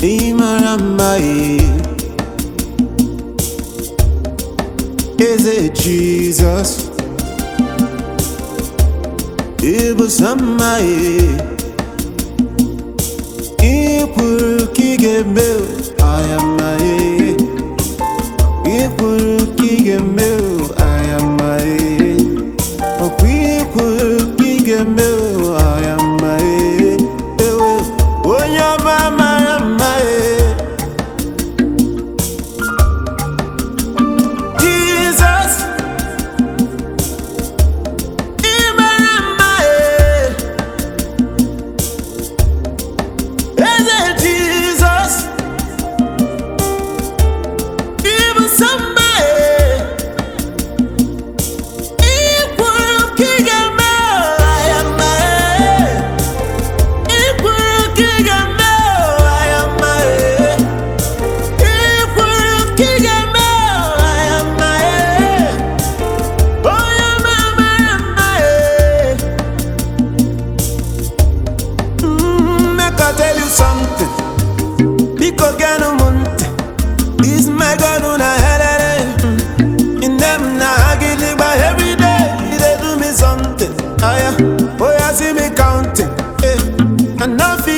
Imaramai. Is it Jesus? Ibusamai. Ibu Kigemeu. This my God, on a holiday. In them, na I get it by every day. They do me something. Oh, yeah. Boy, I see me counting. Yeah. And nothing.